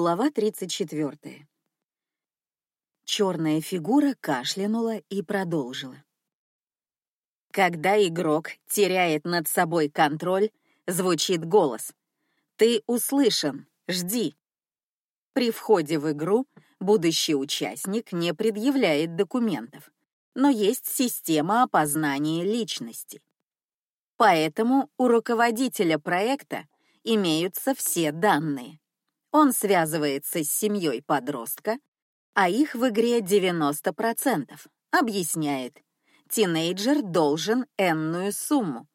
Глава 34. Черная фигура кашлянула и продолжила. Когда игрок теряет над собой контроль, звучит голос. «Ты услышан, жди». При входе в игру будущий участник не предъявляет документов, но есть система опознания личности. Поэтому у руководителя проекта имеются все данные. Он связывается с семьей подростка, а их в игре 90%. Объясняет, тинейджер должен энную сумму.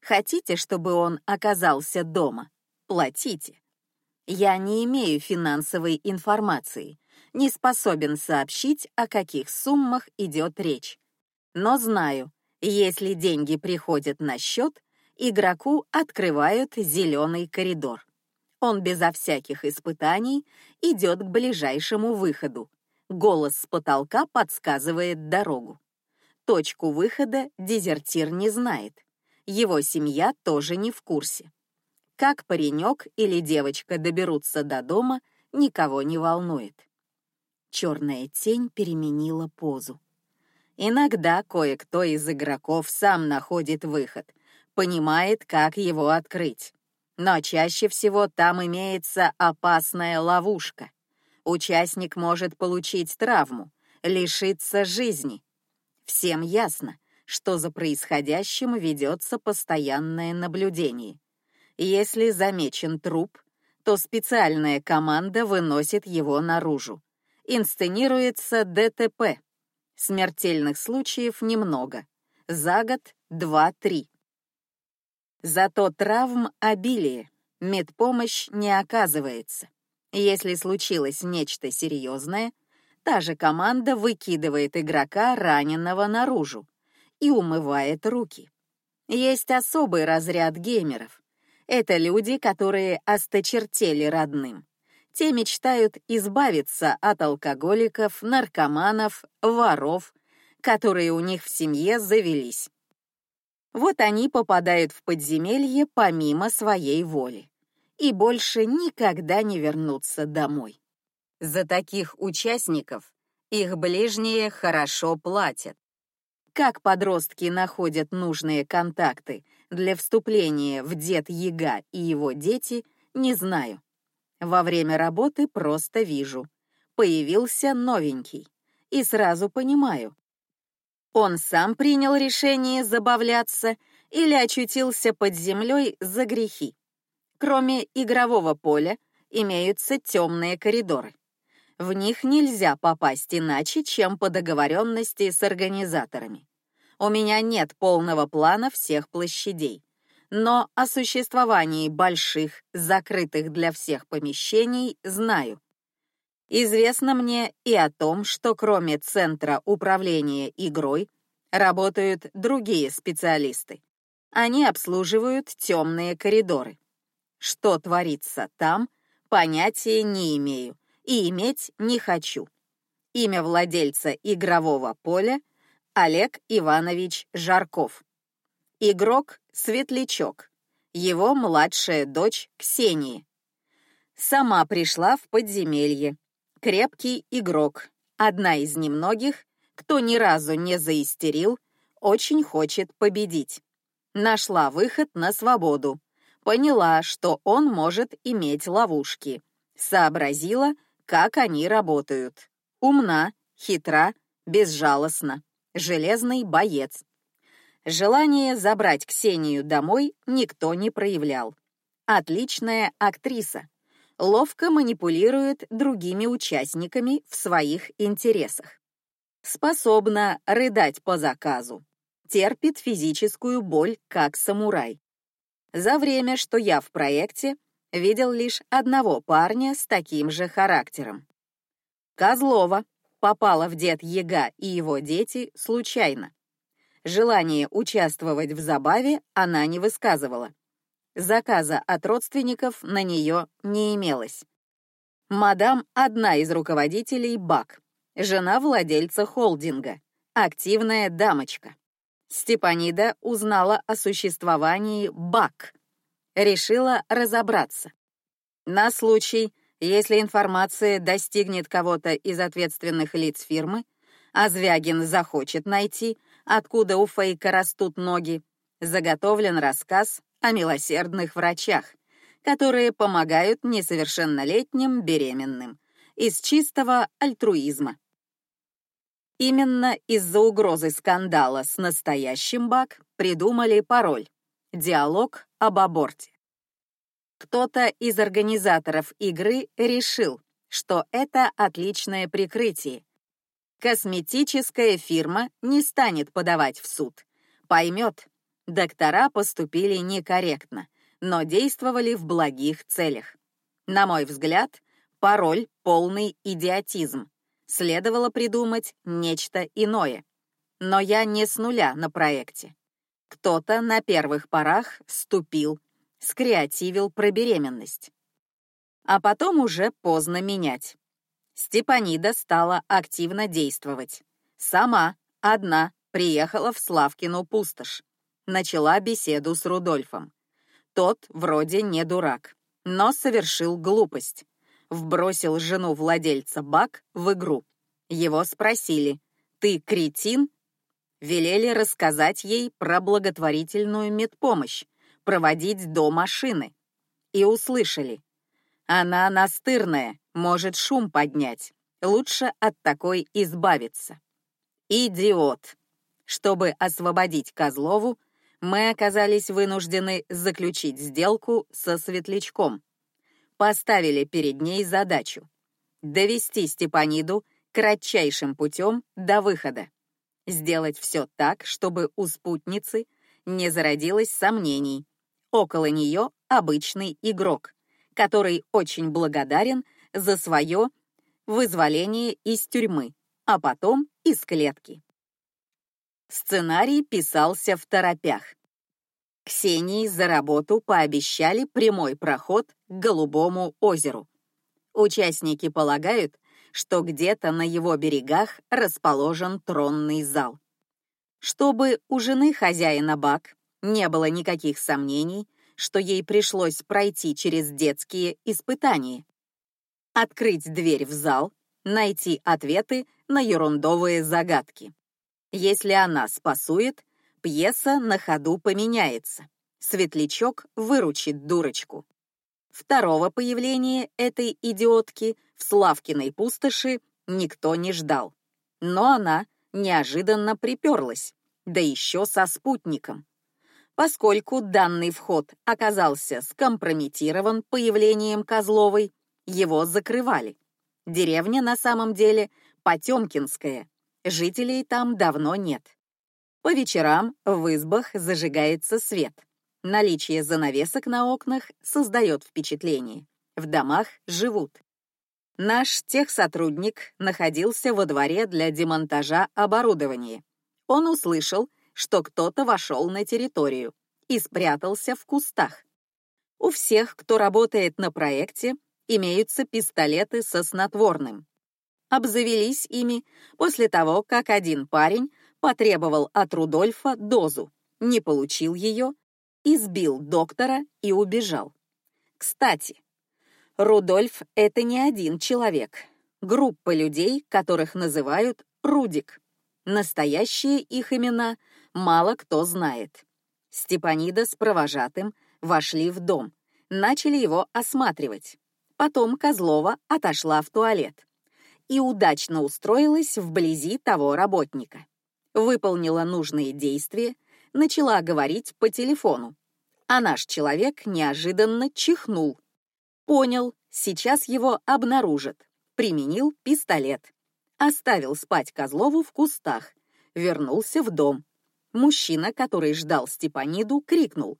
Хотите, чтобы он оказался дома? Платите. Я не имею финансовой информации, не способен сообщить, о каких суммах идет речь. Но знаю, если деньги приходят на счет, игроку открывают зеленый коридор. Он безо всяких испытаний идет к ближайшему выходу. Голос с потолка подсказывает дорогу. Точку выхода дезертир не знает. Его семья тоже не в курсе. Как паренек или девочка доберутся до дома, никого не волнует. Черная тень переменила позу. Иногда кое-кто из игроков сам находит выход, понимает, как его открыть но чаще всего там имеется опасная ловушка. Участник может получить травму, лишиться жизни. Всем ясно, что за происходящим ведется постоянное наблюдение. Если замечен труп, то специальная команда выносит его наружу. Инсценируется ДТП. Смертельных случаев немного. За год два-три. Зато травм обилие, медпомощь не оказывается. Если случилось нечто серьезное, та же команда выкидывает игрока раненого наружу и умывает руки. Есть особый разряд геймеров. Это люди, которые осточертели родным. Те мечтают избавиться от алкоголиков, наркоманов, воров, которые у них в семье завелись. Вот они попадают в подземелье помимо своей воли и больше никогда не вернутся домой. За таких участников их ближние хорошо платят. Как подростки находят нужные контакты для вступления в дед Яга и его дети, не знаю. Во время работы просто вижу. Появился новенький. И сразу понимаю, он сам принял решение забавляться или очутился под землей за грехи. Кроме игрового поля имеются темные коридоры. В них нельзя попасть иначе, чем по договоренности с организаторами. У меня нет полного плана всех площадей, но о существовании больших, закрытых для всех помещений знаю. Известно мне и о том, что кроме Центра управления игрой работают другие специалисты. Они обслуживают темные коридоры. Что творится там, понятия не имею и иметь не хочу. Имя владельца игрового поля — Олег Иванович Жарков. Игрок — Светлячок. Его младшая дочь Ксения. Сама пришла в подземелье, Крепкий игрок, одна из немногих, кто ни разу не заистерил, очень хочет победить. Нашла выход на свободу. Поняла, что он может иметь ловушки. Сообразила, как они работают. Умна, хитра, безжалостна. Железный боец. Желание забрать Ксению домой никто не проявлял. Отличная актриса ловко манипулирует другими участниками в своих интересах. Способна рыдать по заказу. Терпит физическую боль, как самурай. За время, что я в проекте, видел лишь одного парня с таким же характером. Козлова попала в дед Ега и его дети случайно. Желание участвовать в забаве она не высказывала. Заказа от родственников на нее не имелось. Мадам — одна из руководителей БАК, жена владельца холдинга, активная дамочка. Степанида узнала о существовании БАК, решила разобраться. На случай, Если информация достигнет кого-то из ответственных лиц фирмы, а Звягин захочет найти, откуда у Фейка растут ноги, заготовлен рассказ о милосердных врачах, которые помогают несовершеннолетним беременным из чистого альтруизма. Именно из-за угрозы скандала с настоящим Бак придумали пароль «Диалог об аборте». Кто-то из организаторов игры решил, что это отличное прикрытие. Косметическая фирма не станет подавать в суд. Поймет, доктора поступили некорректно, но действовали в благих целях. На мой взгляд, пароль — полный идиотизм. Следовало придумать нечто иное. Но я не с нуля на проекте. Кто-то на первых порах ступил скреативил про беременность. А потом уже поздно менять. Степанида стала активно действовать. Сама, одна, приехала в Славкину пустошь. Начала беседу с Рудольфом. Тот вроде не дурак, но совершил глупость. Вбросил жену владельца Бак в игру. Его спросили, «Ты кретин?» Велели рассказать ей про благотворительную медпомощь, проводить до машины. И услышали. Она настырная, может шум поднять. Лучше от такой избавиться. Идиот. Чтобы освободить Козлову, мы оказались вынуждены заключить сделку со Светлячком. Поставили перед ней задачу — довести Степаниду кратчайшим путем до выхода. Сделать все так, чтобы у спутницы не зародилось сомнений, Около нее обычный игрок, который очень благодарен за свое вызволение из тюрьмы, а потом из клетки. Сценарий писался в торопях. Ксении за работу пообещали прямой проход к Голубому озеру. Участники полагают, что где-то на его берегах расположен тронный зал. Чтобы у жены хозяина Бак не было никаких сомнений, что ей пришлось пройти через детские испытания. Открыть дверь в зал, найти ответы на ерундовые загадки. Если она спасует, пьеса на ходу поменяется. Светлячок выручит дурочку. Второго появления этой идиотки в Славкиной пустоши никто не ждал. Но она неожиданно приперлась, да еще со спутником. Поскольку данный вход оказался скомпрометирован появлением Козловой, его закрывали. Деревня на самом деле Потемкинская, жителей там давно нет. По вечерам в избах зажигается свет. Наличие занавесок на окнах создает впечатление. В домах живут. Наш техсотрудник находился во дворе для демонтажа оборудования. Он услышал, что кто-то вошел на территорию и спрятался в кустах. У всех, кто работает на проекте, имеются пистолеты со снотворным. Обзавелись ими после того, как один парень потребовал от Рудольфа дозу, не получил ее, избил доктора и убежал. Кстати, Рудольф — это не один человек. Группа людей, которых называют Рудик. Настоящие их имена мало кто знает. Степанида с провожатым вошли в дом, начали его осматривать. Потом Козлова отошла в туалет и удачно устроилась вблизи того работника. Выполнила нужные действия, начала говорить по телефону. А наш человек неожиданно чихнул. Понял, сейчас его обнаружат. Применил пистолет. Оставил спать Козлову в кустах. Вернулся в дом. Мужчина, который ждал Степаниду, крикнул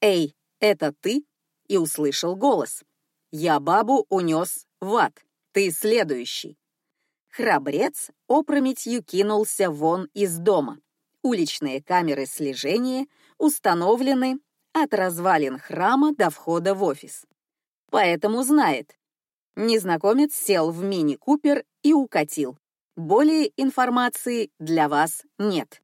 «Эй, это ты?» и услышал голос. «Я бабу унес в ад, ты следующий». Храбрец опрометью кинулся вон из дома. Уличные камеры слежения установлены от развалин храма до входа в офис. Поэтому знает. Незнакомец сел в мини-купер и укатил. Более информации для вас нет.